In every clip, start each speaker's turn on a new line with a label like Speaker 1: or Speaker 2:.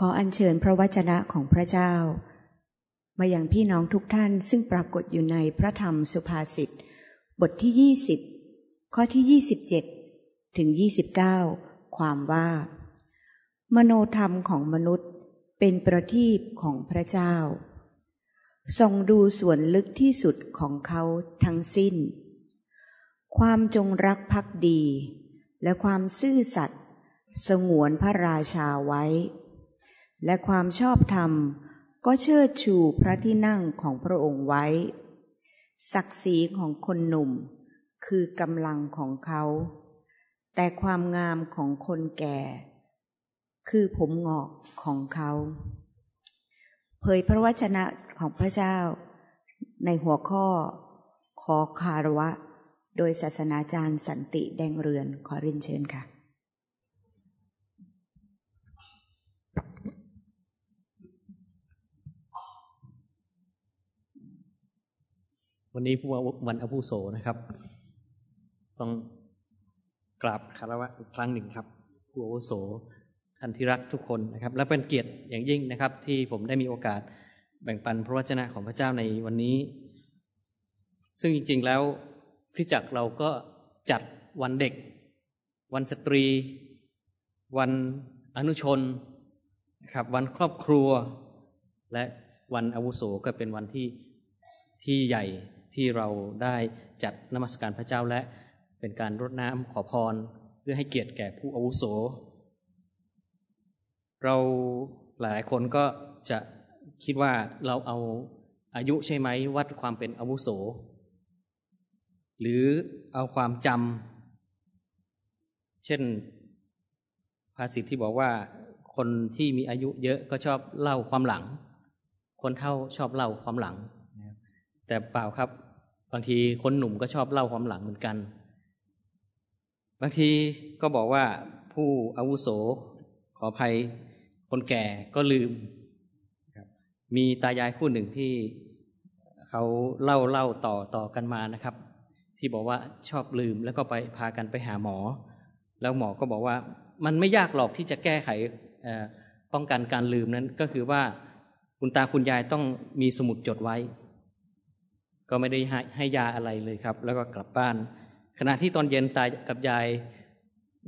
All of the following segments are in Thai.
Speaker 1: ขออัญเชิญพระวจนะของพระเจ้า มาอย่างพี่น้องทุกท่านซึ่งปรากฏอยู่ในพระธรรมสุภาษิตบทที่ยี่สิบข้อที่ยี่สิบเจ็ดถึงยี่สิบเก้าความว่า มโนธรรมของมนุษย์เป็นประทีปของพระเจ้า ทรงดูส่วนลึกที่สุดของเขาทั้งสิ้น ความจงรักภักดี และความซื่อสัตย์สงวนพระราชาไว้ และความชอบธรรม ก็เชิดชูพระที่นั่งของพระองค์ไว้ ศักดิ์ศรีของคนหนุ่ม คือกำลังของเขา แต่ความงามของคนแก่ คือผมงอกของเขา เผยพระวจนะของพระเจ้า ในหัวข้อ ขอคารวะ โดยศาสนาจารย์สันติแดงเรือนขอเรียนเชิญค่ะ
Speaker 2: วันนี้ผู้วันอภุโสนะครับ ต้องกราบคารวะอีกครั้งหนึ่งครับผู้อาวุโสท่านที่รักทุกคนนะครับ และเป็นเกียรติอย่างยิ่งนะครับ ที่ผมได้มีโอกาสแบ่งปันพระวจนะของพระเจ้าในวันนี้ ซึ่งจริง ๆแล้วคริสจักรเราก็จัดวันเด็ก วันสตรี วันอนุชนนะครับ วันครอบครัว และวันอาวุโสก็เป็นวันที่ที่ใหญ่ ที่เราได้จัดนมัสการพระเจ้าและเป็นการรดน้ำขอพร เพื่อให้เกียรติแก่ผู้อาวุโส เราหลายคนก็จะคิดว่าเราเอาอายุใช่ไหมวัดความเป็นอาวุโส หรือเอาความจำเช่นภาษิตที่บอกว่าคนที่มีอายุเยอะก็ชอบเล่าความหลัง คนเท่าชอบเล่าความหลัง แต่เปล่าครับ บางทีคนหนุ่มก็ชอบเล่าความหลังเหมือนกัน บางทีก็บอกว่าผู้อาวุโสขออภัยคนแก่ก็ลืม มีตายายคู่หนึ่งที่เขาเล่าเล่าต่อต่อกันมานะครับ ที่บอกว่าชอบลืมแล้วก็ไปพากันไปหาหมอ แล้วหมอก็บอกว่ามันไม่ยากหรอกที่จะแก้ไขป้องกันการลืมนั้นก็คือว่าคุณตาคุณยายต้องมีสมุดจดไว้ ก็ไม่ได้ให้ยาอะไรเลยครับ แล้วก็กลับบ้าน ขณะที่ตอนเย็นตายกับยาย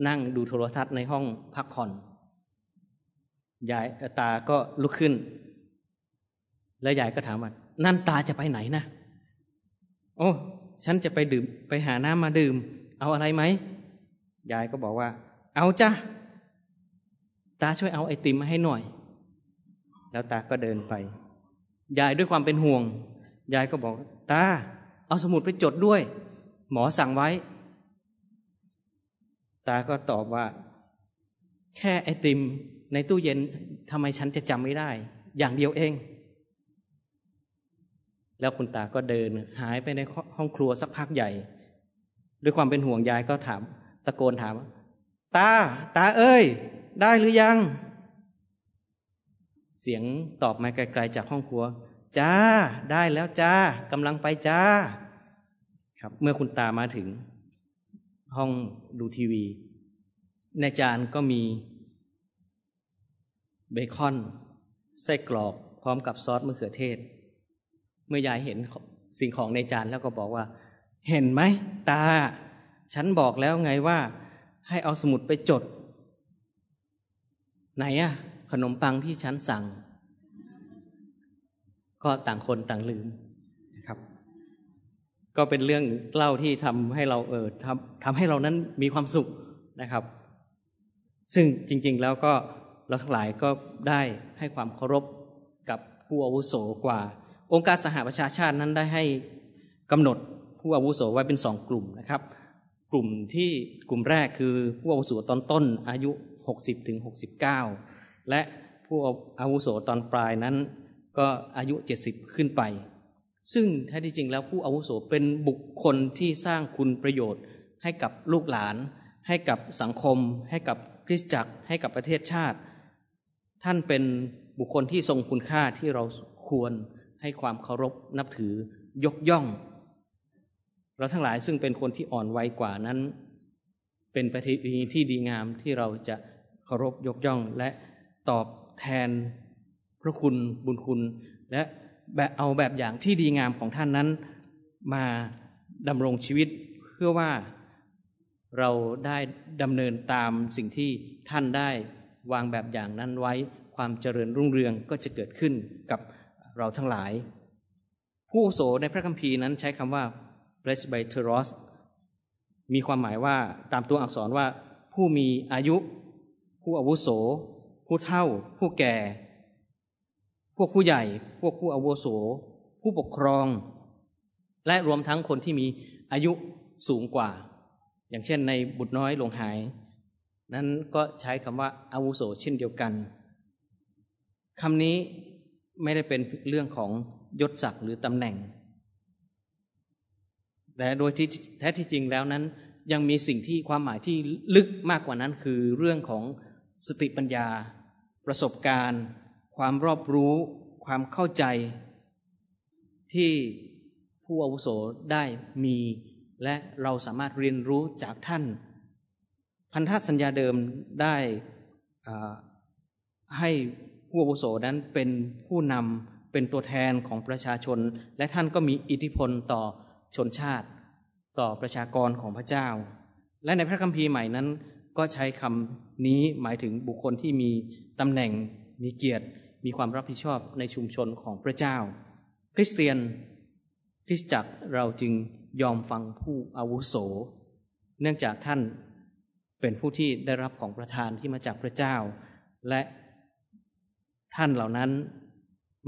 Speaker 2: นั่งดูโทรทัศน์ในห้องพักผ่อนยายตาก็ลุกขึ้น แล้วยายก็ถามว่านั่นตาจะไปไหนนะโอ้ฉันจะไปดื่ม ไปหาน้ำมาดื่ม เอาอะไรไหมยายก็บอกว่า เอาจ้ะตาช่วยเอาไอติมมาให้หน่อย แล้วตาก็เดินไป ยายด้วยความเป็นห่วง ยายก็บอก ตา เอาสมุดไปจดด้วย หมอสั่งไว้ ตาก็ตอบว่า แค่ไอติมในตู้เย็นทำไมฉันจะจำไม่ได้ อย่างเดียวเอง แล้วคุณตาก็เดินหายไปในห้องครัวสักพักใหญ่ ด้วยความเป็นห่วงยายก็ถาม ตะโกนถาม ตา ตาเอ้ย ได้หรือยัง เสียงตอบมาไกลๆจากห้องครัว จ้าได้แล้วจ้ากำลังไปจ้า ครับ เมื่อคุณตามาถึง ห้องดูทีวี ในจานก็มี เบคอน ไส้กรอกพร้อมกับซอสมะเขือเทศ เมื่อยายเห็นสิ่งของในจานแล้วก็บอกว่า เห็นไหมตา ฉันบอกแล้วไงว่า ให้เอาสมุดไปจด ไหนอะขนมปังที่ฉันสั่ง ก็ต่างคนต่างลืมครับ ก็เป็นเรื่องเล่าที่ทำให้เราเออทำทำให้เรานั้นมีความสุขนะครับ ซึ่งจริง ๆแล้วก็เราทั้งหลายก็ได้ให้ความเคารพกับผู้อาวุโสกว่า องค์การสหประชาชาตินั้นได้ให้กำหนดผู้อาวุโสไว้เป็นสองกลุ่มนะครับ กลุ่มที่กลุ่มแรกคือผู้อาวุโสตอนต้นอายุ 60ถึง69 และผู้อาวุโสตอนปลายนั้น ก็อายุ70ขึ้นไป ซึ่งแท้ที่จริงแล้วผู้อาวุโสเป็นบุคคลที่สร้างคุณประโยชน์ ให้กับลูกหลาน ให้กับสังคม ให้กับคริสตจักร ให้กับประเทศชาติ ท่านเป็นบุคคลที่ทรงคุณค่าที่เราควรให้ความเคารพนับถือยกย่อง เราทั้งหลายซึ่งเป็นคนที่อ่อนวัยกว่านั้น เป็นประเพณีที่ดีงามที่เราจะเคารพยกย่องและตอบแทน พระคุณบุญคุณและแบบเอาแบบอย่างที่ดีงามของท่านนั้น มาดำรงชีวิตเพื่อว่าเราได้ดำเนินตามสิ่งที่ท่านได้วางแบบอย่างนั้นไว้ ความเจริญรุ่งเรืองก็จะเกิดขึ้นกับเราทั้งหลาย ผู้โสในพระคัมภีร์นั้นใช้คำว่า presbyteros มีความหมายว่าตามตัวอักษรว่า ผู้มีอายุ ผู้อาวุโส ผู้เฒ่า ผู้แก่ พวกผู้ใหญ่ พวกผู้อาวุโส ผู้ปกครอง และรวมทั้งคนที่มีอายุสูงกว่า อย่างเช่นในบุตรน้อยหลงหาย นั้นก็ใช้คำว่าอาวุโสเช่นเดียวกันคำนี้ไม่ได้เป็นเรื่องของยศศักดิ์หรือตำแหน่ง แต่โดยที่แท้ที่จริงแล้วนั้น ยังมีสิ่งที่ความหมายที่ลึกมากกว่านั้นคือเรื่องของสติปัญญา ประสบการณ์ ความรอบรู้ ความเข้าใจ ที่ผู้อาวุโสได้มี และเราสามารถเรียนรู้จากท่าน พันธสัญญาเดิมได้ให้ผู้อาวุโสนั้นเป็นผู้นำเป็นตัวแทนของประชาชน และท่านก็มีอิทธิพลต่อชนชาติ ต่อประชากรของพระเจ้า และในพระคัมภีร์ใหม่นั้น ก็ใช้คำนี้หมายถึงบุคคลที่มีตำแหน่งมีเกียรติ มีความรับผิดชอบในชุมชนของพระเจ้า คริสเตียนคริสจักรเราจึงยอมฟังผู้อาวุโส เนื่องจากท่านเป็นผู้ที่ได้รับของประทานที่มาจากพระเจ้า และท่านเหล่านั้น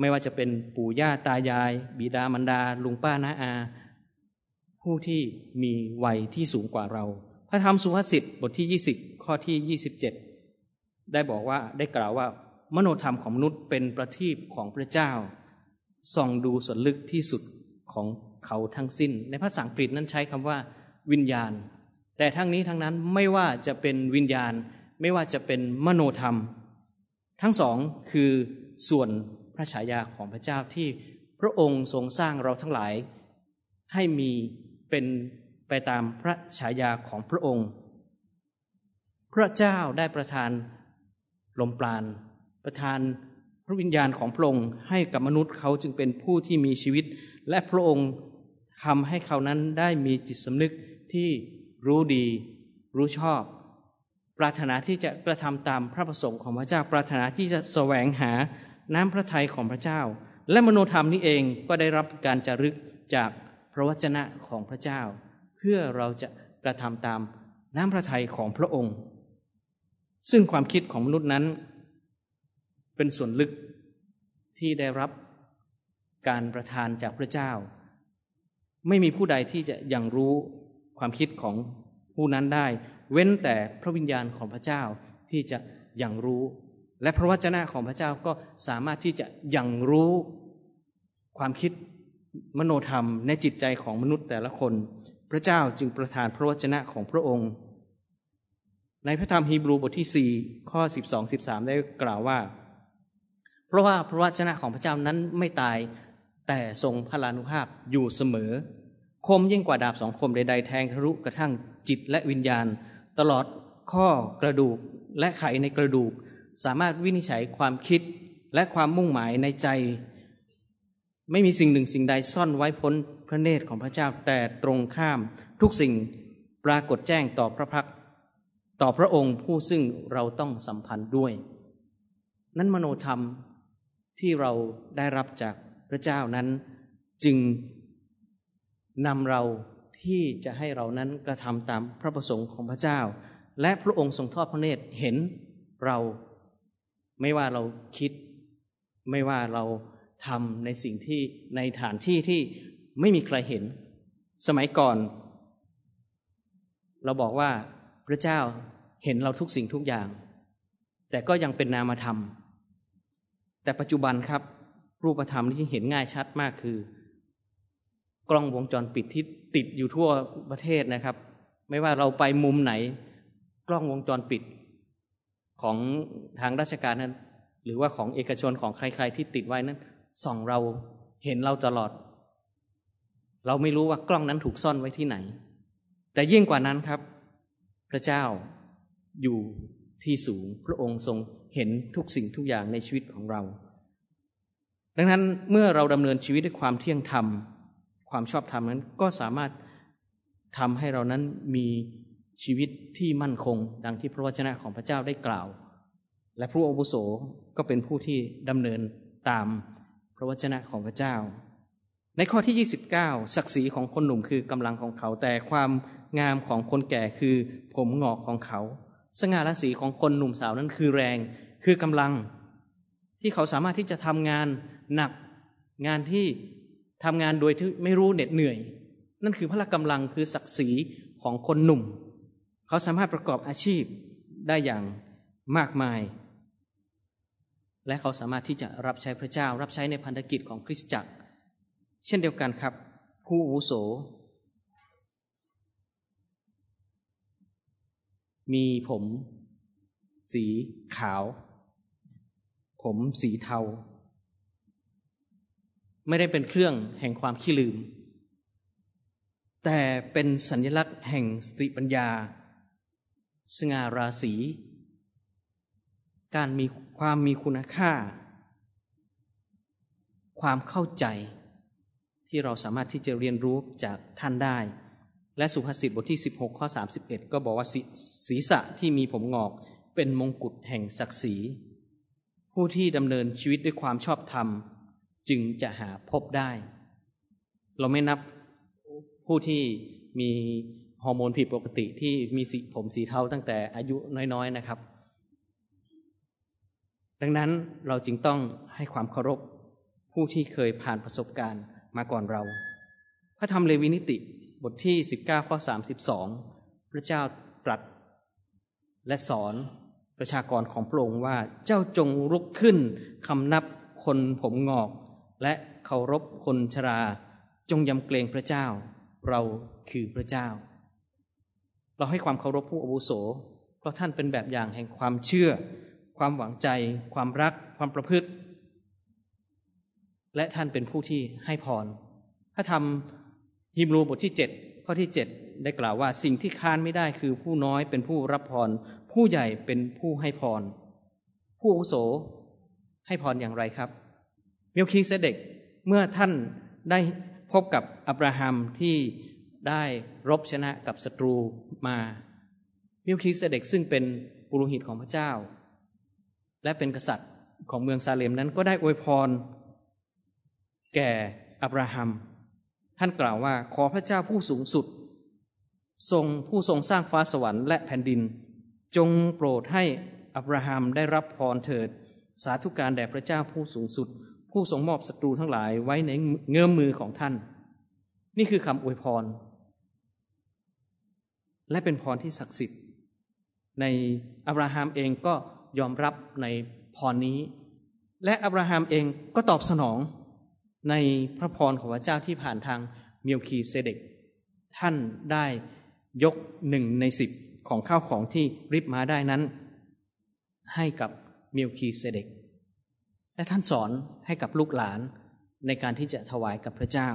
Speaker 2: ไม่ว่าจะเป็นปู่ย่าตายาย บิดามารดา ลุงป้าน้าอา ผู้ที่มีวัยที่สูงกว่าเรา พระธรรมสุภาษิตบทที่ 20 ข้อที่ 27 ได้บอกว่าได้กล่าวว่า มโนธรรมของมนุษย์เป็นประทีปของพระเจ้า ส่องดูส่วนลึกที่สุดของเขาทั้งสิ้น ในภาษาอังกฤษนั้นใช้คำว่า วิญญาณ แต่ทั้งนี้ทั้งนั้นไม่ว่าจะเป็นวิญญาณ ไม่ว่าจะเป็นมโนธรรม ทั้งสองคือส่วนพระฉายาของพระเจ้าที่พระองค์ทรงสร้างเราทั้งหลาย ให้มีเป็นไปตามพระฉายาของพระองค์ พระเจ้าได้ประทานลมปราณ ประทานพระวิญญาณของพระองค์ให้กับมนุษย์เขาจึงเป็นผู้ที่มีชีวิต และพระองค์ทำให้เขานั้นได้มีจิตสำนึกที่รู้ดี รู้ชอบ ปรารถนาที่จะกระทำตามพระประสงค์ของพระเจ้า ปรารถนาที่จะแสวงหาน้ำพระทัยของพระเจ้า และมโนธรรมนี้เองก็ได้รับการจารึกจากพระวจนะของพระเจ้า เพื่อเราจะกระทำตามน้ำพระทัยของพระองค์ ซึ่งความคิดของมนุษย์นั้น เป็นส่วนลึกที่ได้รับการประทานจากพระเจ้า ไม่มีผู้ใดที่จะยังรู้ความคิดของผู้นั้นได้ เว้นแต่พระวิญญาณของพระเจ้าที่จะยังรู้ และพระวจนะของพระเจ้าก็สามารถที่จะยังรู้ความคิดมโนธรรมในจิตใจของมนุษย์แต่ละคน พระเจ้าจึงประทานพระวจนะของพระองค์ ในพระธรรมฮีบรูบทที่สี่ข้อสิบสองสิบสามได้กล่าวว่า เพราะว่าพระวจนะของพระเจ้านั้นไม่ตายแต่ทรงพลานุภาพอยู่เสมอ คมยิ่งกว่าดาบสองคมใดๆแทงทะลุกระทั่งจิตและวิญญาณ ตลอดข้อกระดูกและไขในกระดูก สามารถวินิจฉัยความคิดและความมุ่งหมายในใจ ไม่มีสิ่งหนึ่งสิ่งใดซ่อนไว้พ้นพระเนตรของพระเจ้าแต่ตรงข้ามทุกสิ่งปรากฏแจ้งต่อพระพักต่อพระองค์ผู้ซึ่งเราต้องสัมพันธ์ด้วย นั้นมโนธรรม ที่เราได้รับจากพระเจ้านั้น จึงนำเราที่จะให้เรานั้นกระทำตามพระประสงค์ของพระเจ้า และพระองค์ทรงทอดพระเนตรเห็นเราไม่ว่าเราคิด ไม่ว่าเราทำในสิ่งที่ในฐานที่ที่ไม่มีใครเห็น สมัยก่อน เราบอกว่าพระเจ้าเห็นเราทุกสิ่งทุกอย่าง แต่ก็ยังเป็นนามธรรม แต่ปัจจุบันครับ รูปธรรมที่เห็นง่ายชัดมากคือ กล้องวงจรปิดที่ติดอยู่ทั่วประเทศนะครับ ไม่ว่าเราไปมุมไหน กล้องวงจรปิดของทางราชการนั้น หรือว่าของเอกชนของใคร ๆ ที่ติดไว้นั้นส่องเราเห็นเราตลอด เราไม่รู้ว่ากล้องนั้นถูกซ่อนไว้ที่ไหน แต่ยิ่งกว่านั้นครับ พระเจ้าอยู่ ที่สูงพระองค์ทรงเห็นทุกสิ่งทุกอย่างในชีวิตของเรา ดังนั้นเมื่อเราดำเนินชีวิตด้วยความเที่ยงธรรม ความชอบธรรมนั้นก็สามารถทำให้เรานั้นมีชีวิตที่มั่นคง ดังที่พระวจนะของพระเจ้าได้กล่าว และผู้อาวุโสก็เป็นผู้ที่ดำเนินตามพระวจนะของพระเจ้า ในข้อที่ 29 ศักดิ์ศรีของคนหนุ่มคือกำลังของเขา แต่ความงามของคนแก่คือผมงอกของเขา สง่าราศีของคนหนุ่มสาวนั้นคือแรง คือกำลัง ที่เขาสามารถที่จะทำงานหนัก งานที่ทำงานโดยที่ไม่รู้เหน็ดเหนื่อย นั่นคือพละกำลังคือศักดิ์ศรีของคนหนุ่ม เขาสามารถประกอบอาชีพได้อย่างมากมาย และเขาสามารถที่จะรับใช้พระเจ้า รับใช้ในพันธกิจของคริสตจักร เช่นเดียวกันครับ ผู้อุโส มีผม สีขาว ผมสีเทา ไม่ได้เป็นเครื่องแห่งความขี้ลืม แต่เป็นสัญลักษณ์แห่งสติปัญญา สง่าราศี การมีความมีคุณค่า ความเข้าใจที่เราสามารถที่จะเรียนรู้จากท่านได้ และสุภาษิตบทที่ 16 ข้อ 31 ก็บอกว่าศีรษะที่มีผมงอกเป็นมงกุฎแห่งศักดิ์ศรี ผู้ที่ดำเนินชีวิตด้วยความชอบธรรม จึงจะหาพบได้ เราไม่นับผู้ที่มีฮอร์โมนผิดปกติที่มีสีผมสีเทาตั้งแต่อายุน้อยๆนะครับ ดังนั้นเราจึงต้องให้ความเคารพผู้ที่เคยผ่านประสบการณ์มาก่อนเรา พระธรรมเลวีนิติ บทที่ 19 ข้อ 32 พระเจ้าตรัสและสอนประชากรของพระองค์ว่าเจ้าจงลุกขึ้นคำนับคนผมงอก และเคารพคนชรา จงยำเกรงพระเจ้า เราคือพระเจ้า เราให้ความเคารพผู้อาวุโส เพราะท่านเป็นแบบอย่างแห่งความเชื่อ ความหวังใจ ความรัก ความประพฤติ และท่านเป็นผู้ที่ให้พร ถ้าทำ ฮิมรูบทที่เจ็ดข้อที่เจ็ดได้กล่าวว่า สิ่งที่ค้านไม่ได้คือผู้น้อยเป็นผู้รับพร ผู้ใหญ่เป็นผู้ให้พร ผู้อุโสให้พรอย่างไรครับเมลคีเซเดกเมื่อท่านได้พบกับอับราฮัมที่ได้รบชนะกับศัตรูมาเมลคีเซเดกซึ่งเป็นปุโรหิตของพระเจ้า และเป็นกษัตริย์ของเมืองซาเลมนั้นก็ได้อวยพร แก่อับราฮัม ท่านกล่าวว่าขอพระเจ้าผู้สูงสุด ทรงผู้ทรงสร้างฟ้าสวรรค์และแผ่นดิน จงโปรดให้อับราฮัมได้รับพรเถิด สาธุการแด่พระเจ้าผู้สูงสุด ผู้ทรงมอบศัตรูทั้งหลายไว้ในเงื้อมมือของท่าน นี่คือคำอวยพร และเป็นพรที่ศักดิ์สิทธิ์ ในอับราฮัมเองก็ยอมรับในพรนี้ และอับราฮัมเองก็ตอบสนอง ในพระพรของพระเจ้าที่ผ่านทางเมียวคีเซเดก ท่านได้ยกหนึ่งในสิบของข้าวของที่ริบมาได้นั้น ให้กับเมลคีเซเดค และท่านสอนให้กับลูกหลานในการที่จะถวายกับพระเจ้า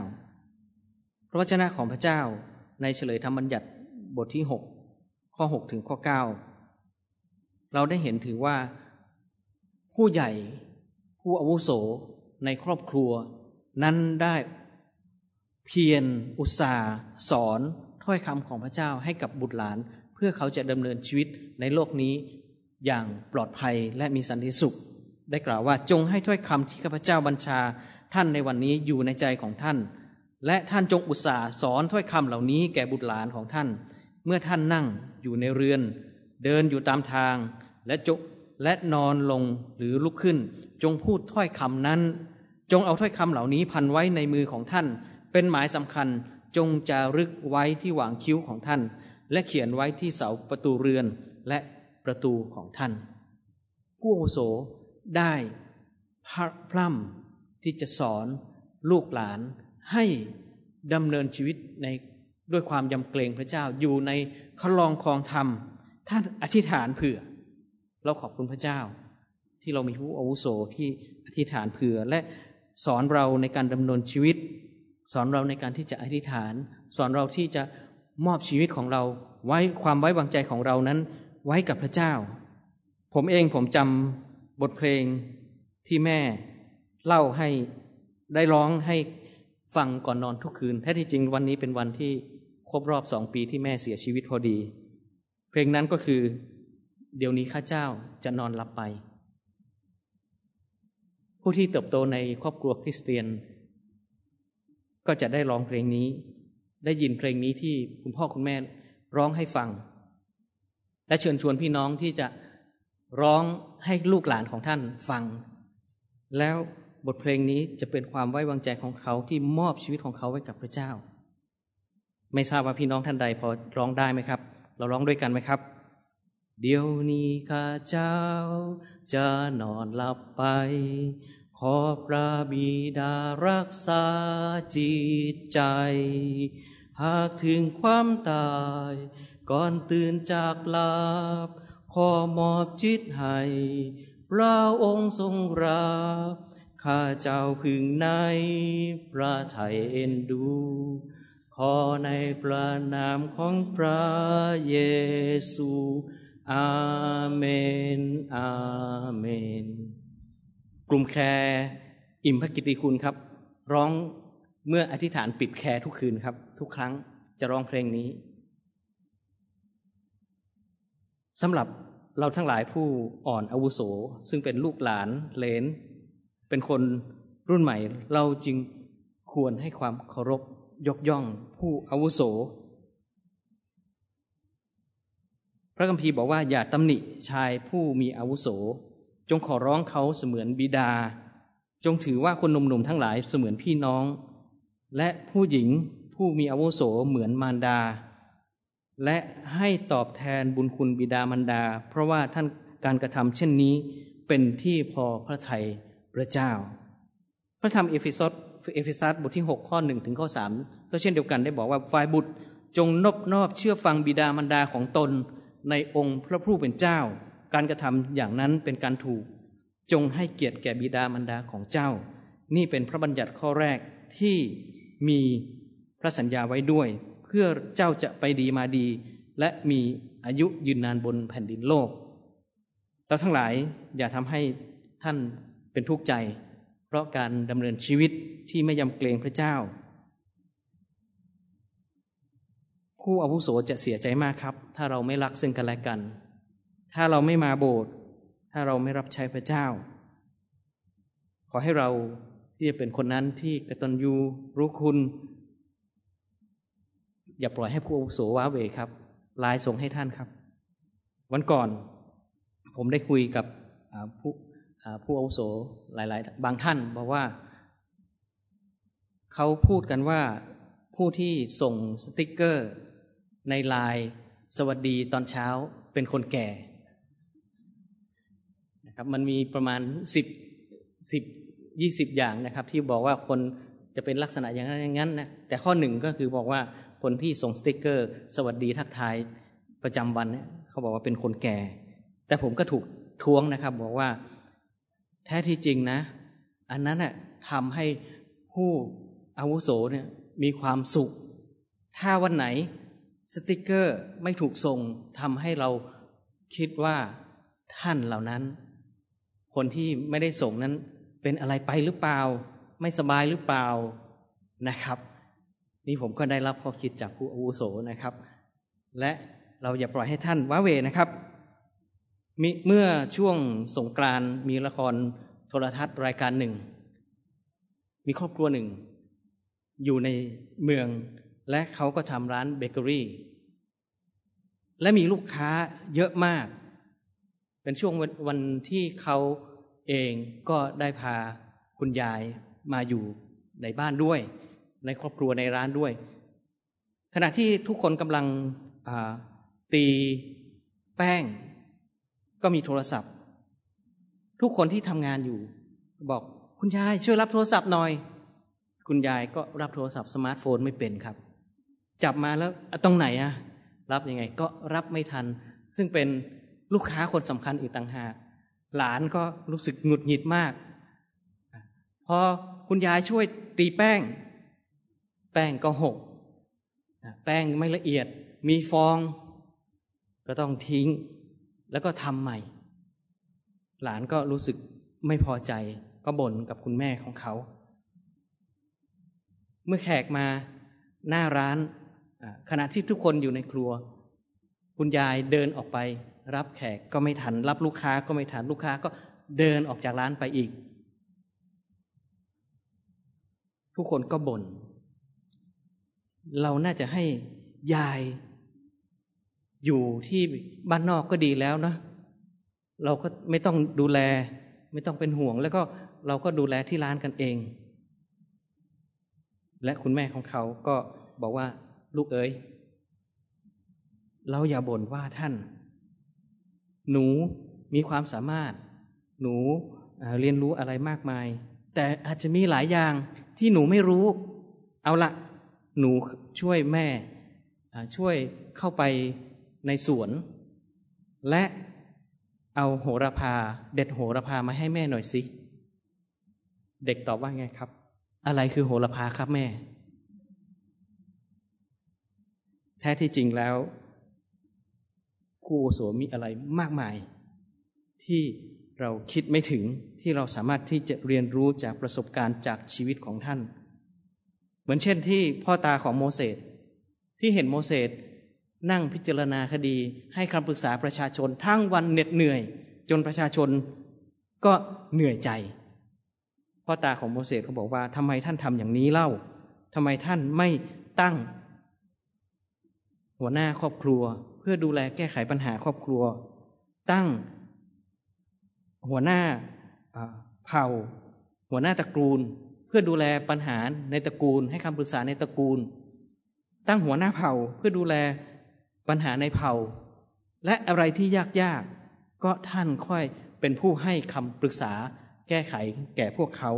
Speaker 2: พระวจนะของพระเจ้าในเฉลยธรรมบัญญัติบทที่หกข้อหกถึงข้อเก้าเราได้เห็นถือว่า ผู้ใหญ่ผู้อาวุโสในครอบครัว นั้นได้เพียรอุตสาห์สอนถ้อยคำของพระเจ้าให้กับบุตรหลาน เพื่อเขาจะดำเนินชีวิตในโลกนี้อย่างปลอดภัยและมีสันติสุข ได้กล่าวว่าจงให้ถ้อยคำที่ข้าพเจ้าบัญชาท่านในวันนี้อยู่ในใจของท่าน และท่านจงอุตส่าห์สอนถ้อยคำเหล่านี้แก่บุตรหลานของท่าน เมื่อท่านนั่งอยู่ในเรือน เดินอยู่ตามทาง และจและนอนลงหรือลุกขึ้น จงพูดถ้อยคำนั้น จงเอาถ้อยคำเหล่านี้พันไว้ในมือของท่าน เป็นหมายสำคัญจงจารึกไว้ที่หว่างคิ้วของท่าน และเขียนไว้ที่เสาประตูเรือนและประตูของท่าน ผู้โอโสได้พร่ำที่จะสอนลูกหลานให้ดำเนินชีวิตในด้วยความยำเกรงพระเจ้าอยู่ในคลองคลองธรรม ท่านอธิษฐานเผื่อ เราขอบคุณพระเจ้า ที่เรามีผู้อาวุโสที่อธิษฐานเผื่อและ สอนเราในการดำเนินชีวิต สอนเราในการที่จะอธิษฐาน สอนเราที่จะมอบชีวิตของเรา ไว้ความไว้วางใจของเรานั้น ไว้กับพระเจ้า ผมเองผมจำบทเพลงที่แม่เล่าให้ได้ร้องให้ฟังก่อนนอนทุกคืน แท้ที่จริงวันนี้เป็นวันที่ครบรอบสองปีที่แม่เสียชีวิตพอดี เพลงนั้นก็คือ เดี๋ยวนี้ข้าเจ้าจะนอนหลับไป ผู้ที่เติบโตในครอบครัวคริสเตียน ก็จะได้ร้องเพลงนี้ ได้ยินเพลงนี้ที่คุณพ่อคุณแม่ร้องให้ฟัง และเชิญชวนพี่น้องที่จะร้องให้ลูกหลานของท่านฟัง แล้วบทเพลงนี้จะเป็นความไว้วางใจของเขาที่มอบชีวิตของเขาไว้กับพระเจ้า ไม่ทราบว่าพี่น้องท่านใดพอร้องได้ไหมครับ เราร้องด้วยกันไหมครับ เดี๋ยวนี้ข้าเจ้าจะนอนหลับไป ขอพระบิดารักษาจิตใจ หากถึงความตาย ก่อนตื่นจากหลับ ขอมอบจิตให้พระองค์ทรงรับข้าเจ้าพึงในพระไทยเอ็นดู ขอในพระนามของพระเยซู อาเมน อาเมน กลุ่มแคร์อิ่มพระกิตติคุณครับ ร้องเมื่ออธิษฐานปิดแคร์ทุกคืนครับ ทุกครั้งจะร้องเพลงนี้สำหรับเราทั้งหลายผู้อ่อนอาวุโส ซึ่งเป็นลูกหลานเลน เป็นคนรุ่นใหม่ เราจึงควรให้ความเคารพยกย่องผู้อาวุโส พระคัมภีร์บอกว่าอย่าตำหนิชายผู้มีอาวุโส จงขอร้องเขาเสมือนบิดา จงถือว่าคนหนุ่มๆทั้งหลายเสมือนพี่น้อง และผู้หญิงผู้มีอาวุโสเหมือนมารดา และให้ตอบแทนบุญคุณบิดามารดา เพราะว่าท่านการกระทำเช่นนี้เป็นที่พอพระทัยพระเจ้า พระธรรมเอเฟซัสเอเฟซัสบทที่ 6 ข้อ1ถึงข้อ3ก็เช่นเดียวกันได้บอกว่าฝ่ายบุตรจงนบนอบเชื่อฟังบิดามารดาของตนในองค์พระผู้เป็นเจ้า การกระทำอย่างนั้นเป็นการถูก จงให้เกียรติแก่บิดามารดาของเจ้า นี่เป็นพระบัญญัติข้อแรกที่มีพระสัญญาไว้ด้วย เพื่อเจ้าจะไปดีมาดี และมีอายุยืนนานบนแผ่นดินโลกเราทั้งหลายอย่าทำให้ท่านเป็นทุกข์ใจ เพราะการดำเนินชีวิตที่ไม่ยำเกรงพระเจ้า ผู้อาวุโสจะเสียใจมากครับ ถ้าเราไม่รักซึ่งกันและกัน ถ้าเราไม่มาโบสถ์ถ้าเราไม่รับใช้พระเจ้า ขอให้เราที่จะเป็นคนนั้นที่กตัญญูรู้คุณ อย่าปล่อยให้ผู้อาวุโสว้าเวครับลายส่งให้ท่านครับ วันก่อน ผมได้คุยกับผู้ผู้อาวุโสหลาย ๆ บางท่านบอกว่า เขาพูดกันว่าผู้ที่ส่งสติกเกอร์ในไลน์สวัสดีตอนเช้าเป็นคนแก่ นะครับมันมีประมาณสิบสิบยี่สิบอย่างนะครับ ที่บอกว่าคนจะเป็นลักษณะอย่างนั้นอย่างนั้นนะแต่ข้อหนึ่งก็คือบอกว่าคนที่ส่งสติกเกอร์ สวัสดีทักทายประจำวันเนี่ยเขาบอกว่าเป็นคนแก่ แต่ผมก็ถูกท้วงนะครับ บอกว่าแท้ที่จริงนะ อันนั้นน่ะทำให้ผู้อาวุโสเนี่ยมีความสุข ถ้าวันไหนสติกเกอร์ไม่ถูกส่งทำให้เราคิดว่าท่านเหล่านั้น คนที่ไม่ได้ส่งนั้นเป็นอะไรไปหรือเปล่า ไม่สบายหรือเปล่านะครับ นี่ผมก็ได้รับข้อคิดจากผู้อาวุโสนะครับ และเราอย่าปล่อยให้ท่านว้าเวนะครับมเมื่อช่วงสงกรานมีละครโทรทัศน์รายการหนึ่ง มีครอบครัวหนึ่ง อยู่ในเมือง และเขาก็ทำร้านเบเกอรี่ และมีลูกค้าเยอะมาก เป็นช่วงวันที่เขาเองก็ได้พาคุณยายมาอยู่ในบ้านด้วย ในครอบครัวในร้านด้วย ขณะที่ทุกคนกำลังตีแป้ง ก็มีโทรศัพท์ ทุกคนที่ทำงานอยู่ บอกคุณยายช่วยรับโทรศัพท์หน่อย คุณยายก็รับโทรศัพท์สมาร์ทโฟนไม่เป็นครับ จับมาแล้วตรงไหนอะรับยังไง ก็รับไม่ทัน ซึ่งเป็น ลูกค้าคนสำคัญอีกต่างหาก หลานก็รู้สึกหงุดหงิดมาก พอคุณยายช่วยตีแป้ง แป้งก็หก แป้งไม่ละเอียด มีฟอง ก็ต้องทิ้ง แล้วก็ทำใหม่ หลานก็รู้สึกไม่พอใจ ก็บ่นกับคุณแม่ของเขา เมื่อแขกมาหน้าร้านขณะที่ทุกคนอยู่ในครัว คุณยายเดินออกไป รับแขกก็ไม่ทัน รับลูกค้าก็ไม่ทัน ลูกค้าก็เดินออกจากร้านไปอีก ทุกคนก็บน่นเราน่าจะให้ยายอยู่ที่บ้านนอกก็ดีแล้วนะ เราก็ไม่ต้องดูแล ไม่ต้องเป็นห่วง แล้วก็เราก็ดูแลที่ร้านกันเอง และคุณแม่ของเขาก็บอกว่าลูกเอ๋ยเราอย่าบ่นว่าท่าน หนูมีความสามารถ หนูเรียนรู้อะไรมากมาย แต่อาจจะมีหลายอย่างที่หนูไม่รู้ เอาละหนูช่วยแม่ช่วยเข้าไปในสวน และเอาโหระพา เด็ดโหระพามาให้แม่หน่อยสิ เด็กตอบว่าไงครับ อะไรคือโหระพาครับแม่ แท้ที่จริงแล้ว ครูโสมีอะไรมากมาย ที่เราคิดไม่ถึงที่เราสามารถที่จะเรียนรู้จากประสบการณ์จากชีวิตของท่าน เหมือนเช่นที่พ่อตาของโมเสสที่เห็นโมเสสนั่งพิจารณาคดีให้คำปรึกษาประชาชนทั้งวันเหน็ดเหนื่อย จนประชาชนก็เหนื่อยใจ พ่อตาของโมเสสเขาบอกว่าทำไมท่านทำอย่างนี้เล่าทำไมท่านไม่ตั้ง หัวหน้าครอบครัว เพื่อดูแลแก้ไขปัญหาครอบครัว ตั้ง หัวหน้าเผ่า หัวหน้าตระกูล เพื่อดูแลปัญหาในตระกูล ให้คำปรึกษาในตระกูล ตั้งหัวหน้าเผ่าเพื่อดูแลปัญหาในเผ่า และอะไรที่ยากๆก็ท่านค่อยเป็นผู้ให้คำปรึกษาแก้ไขแก่พวกเขา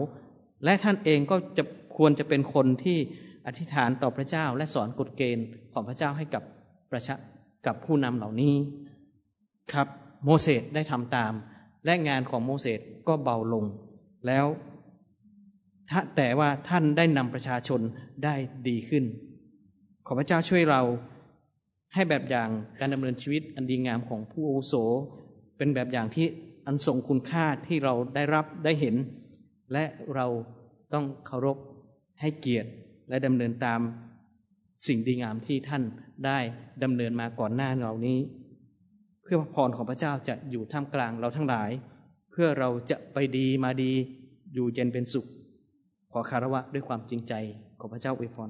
Speaker 2: และท่านเองก็จะควรจะเป็นคนที่ อธิษฐานต่อพระเจ้าและสอนกฎเกณฑ์ของพระเจ้าให้กับประชากับผู้นำเหล่านี้ครับ โมเสสได้ทำตาม และงานของโมเสสก็เบาลง แล้วแต่ว่าท่านได้นำประชาชนได้ดีขึ้น ขอพระเจ้าช่วยเราให้แบบอย่างการดำเนินชีวิตอันดีงามของผู้อาวุโส เป็นแบบอย่างที่อันทรงคุณค่าที่เราได้รับได้เห็น และเราต้องเคารพให้เกียรติ และดำเนินตามสิ่งดีงามที่ท่านได้ดำเนินมาก่อนหน้าเหล่านี้ เพื่อพรของพระเจ้าจะอยู่ท่ามกลางเราทั้งหลาย เพื่อเราจะไปดีมาดีอยู่เย็นเป็นสุข ขอคารวะด้วยความจริงใจขอพระเจ้าอวยพร